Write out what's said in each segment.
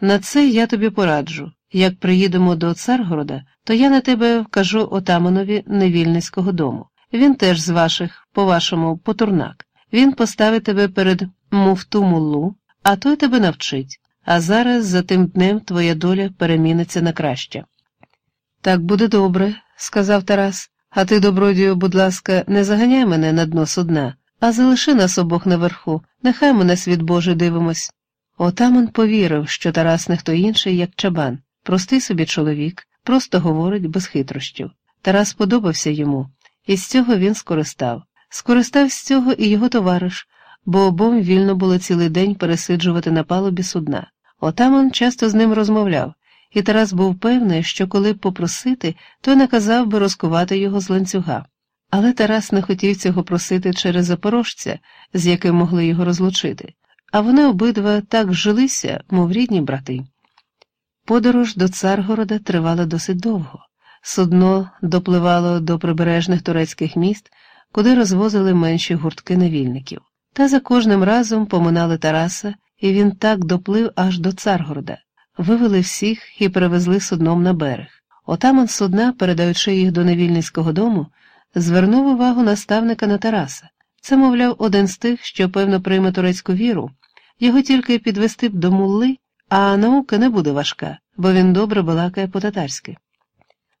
На це я тобі пораджу. Як приїдемо до Царгорода, то я на тебе вкажу отаманові Невільницького дому. Він теж з ваших, по-вашому, потурнак. Він поставить тебе перед муфту муллу, а той тебе навчить. А зараз за тим днем твоя доля переміниться на краще. Так буде добре, сказав Тарас, а ти, добродію, будь ласка, не заганяй мене на дно судна, а залиши нас обох наверху, нехай ми на світ Божий дивимось. Отаман повірив, що Тарас не хто інший, як чабан, простий собі чоловік, просто говорить без хитрощів. Тарас подобався йому, і з цього він скористав. Скористав з цього і його товариш, бо обом вільно було цілий день пересиджувати на палубі судна. Отаман часто з ним розмовляв, і Тарас був певний, що коли б попросити, то наказав би розкувати його з ланцюга. Але Тарас не хотів цього просити через запорожця, з яким могли його розлучити, а вони обидва так жилися, мов рідні брати. Подорож до Царгорода тривала досить довго. Судно допливало до прибережних турецьких міст, куди розвозили менші гуртки невільників, та за кожним разом поминали Тараса, і він так доплив аж до Царгорода, вивели всіх і перевезли судном на берег. Отаман судна, передаючи їх до невільницького дому, звернув увагу наставника на Тараса. Це, мовляв, один з тих, що, певно, прийме турецьку віру, його тільки підвести б до мулли, а наука не буде важка, бо він добре балакає по-татарськи.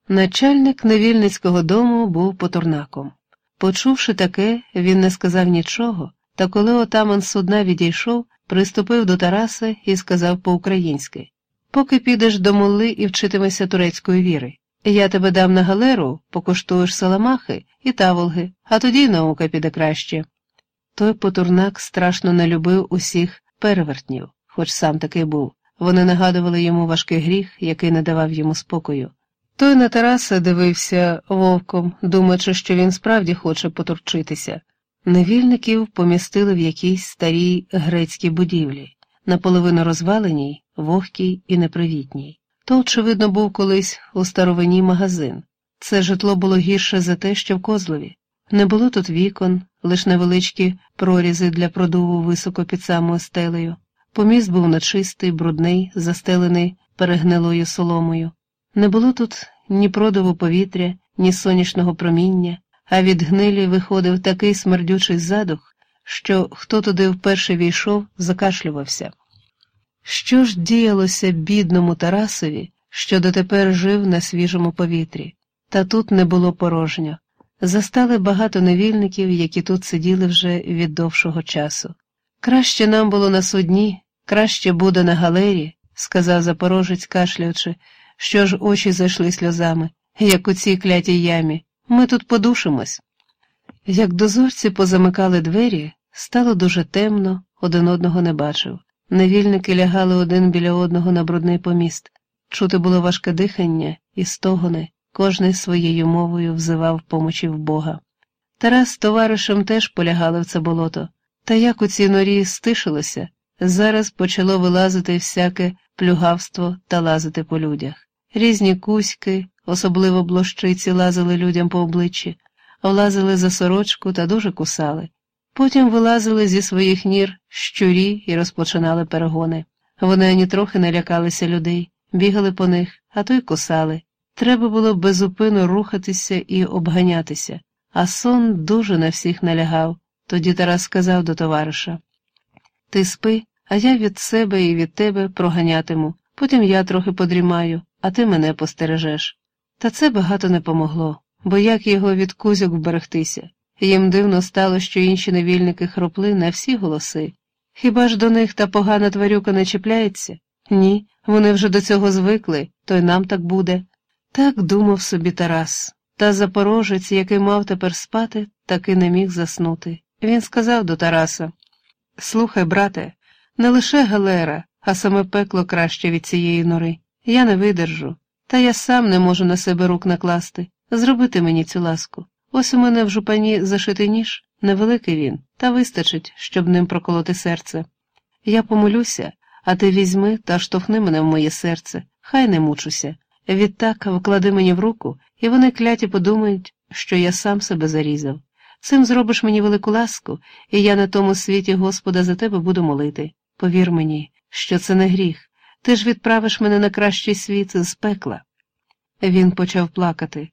Начальник невільницького дому був потурнаком. Почувши таке, він не сказав нічого, та коли отаман судна відійшов, приступив до Тараса і сказав по-українськи Поки підеш до мулли і вчитимешся турецької віри, я тебе дам на галеру, покуштуєш саламахи і таволги, а тоді наука піде краще. Той потурнак страшно не любив усіх перевертнів, хоч сам такий був. Вони нагадували йому важкий гріх, який не давав йому спокою. Той на Тараса дивився вовком, думаючи, що він справді хоче потурчитися. Невільників помістили в якійсь старій грецькій будівлі, наполовину розваленій, вогкій і непривітній. То, очевидно, був колись у старовині магазин. Це житло було гірше за те, що в Козлові. Не було тут вікон, лише невеличкі прорізи для продуву високо під самою стелею. Поміст був нечистий, брудний, застелений перегнилою соломою. Не було тут ні продову повітря, ні сонячного проміння, а від гнилі виходив такий смердючий задух, що хто туди вперше війшов, закашлювався. Що ж діялося бідному Тарасові, що дотепер жив на свіжому повітрі, та тут не було порожньо. Застали багато невільників, які тут сиділи вже від довшого часу. Краще нам було на судні, краще буде на галері, сказав запорожець, кашляючи, що ж очі зайшли сльозами, як у цій клятій ямі. Ми тут подушимось. Як дозорці позамикали двері, стало дуже темно, один одного не бачив. Невільники лягали один біля одного на брудний поміст. Чути було важке дихання і стогони, кожний своєю мовою взивав помочі в Бога. Тарас з товаришем теж полягали в це болото, та як у цій норі стишилося, зараз почало вилазити всяке плюгавство та лазити по людях. Різні кузьки, особливо блощиці, лазили людям по обличчі, влазили за сорочку та дуже кусали. Потім вилазили зі своїх нір щурі і розпочинали перегони. Вони ані трохи не лякалися людей, бігали по них, а то й кусали. Треба було безупину рухатися і обганятися, а сон дуже на всіх налягав. Тоді Тарас сказав до товариша Ти спи, а я від себе і від тебе проганятиму, потім я трохи подрімаю, а ти мене постережеш. Та це багато не помогло, бо як його від кузьок вберегтися. Їм дивно стало, що інші невільники хропли на всі голоси. Хіба ж до них та погана тварюка не чіпляється? Ні, вони вже до цього звикли, то й нам так буде. Так думав собі Тарас, та запорожець, який мав тепер спати, таки не міг заснути. Він сказав до Тараса Слухай, брате, не лише галера, а саме пекло краще від цієї нори. Я не видержу, та я сам не можу на себе рук накласти. Зробити мені цю ласку. Ось у мене в жупані зашитий ніж, невеликий він, та вистачить, щоб ним проколоти серце. Я помолюся, а ти візьми та штовхни мене в моє серце, хай не мучуся. Відтак вклади мені в руку, і вони кляті подумають, що я сам себе зарізав. Цим зробиш мені велику ласку, і я на тому світі Господа за тебе буду молити. Повір мені, що це не гріх. Ти ж відправиш мене на кращий світ з пекла. Він почав плакати.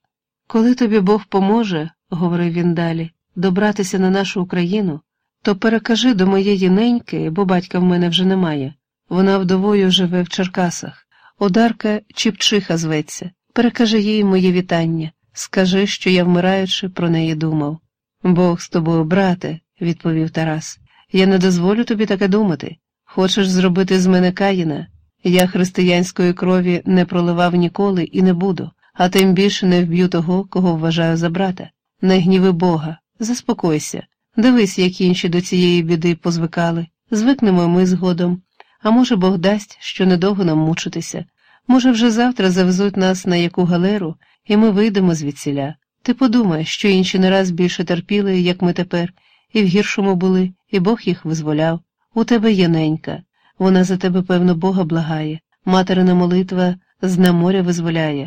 Коли тобі Бог поможе, говорив він далі, добратися на нашу Україну, то перекажи до моєї неньки, бо батька в мене вже немає. Вона вдовою живе в Черкасах. Одарка Чіпчиха зветься. Перекажи їй моє вітання, скажи, що я, вмираючи, про неї думав. Бог з тобою, брате, відповів Тарас. Я не дозволю тобі таке думати. Хочеш зробити з мене каїна? Я християнської крові не проливав ніколи і не буду, а тим більше не вб'ю того, кого вважаю за брата. Не гніви Бога, заспокойся. Дивись, як інші до цієї біди позвикали. Звикнемо ми згодом. А може, Бог дасть, що недовго нам мучитися. Може, вже завтра завезуть нас на яку галеру, і ми вийдемо звідсіля. Ти подумай, що інші не раз більше терпіли, як ми тепер, і в гіршому були, і Бог їх визволяв. У тебе є ненька. Вона за тебе, певно, Бога благає. Материна молитва з на моря визволяє.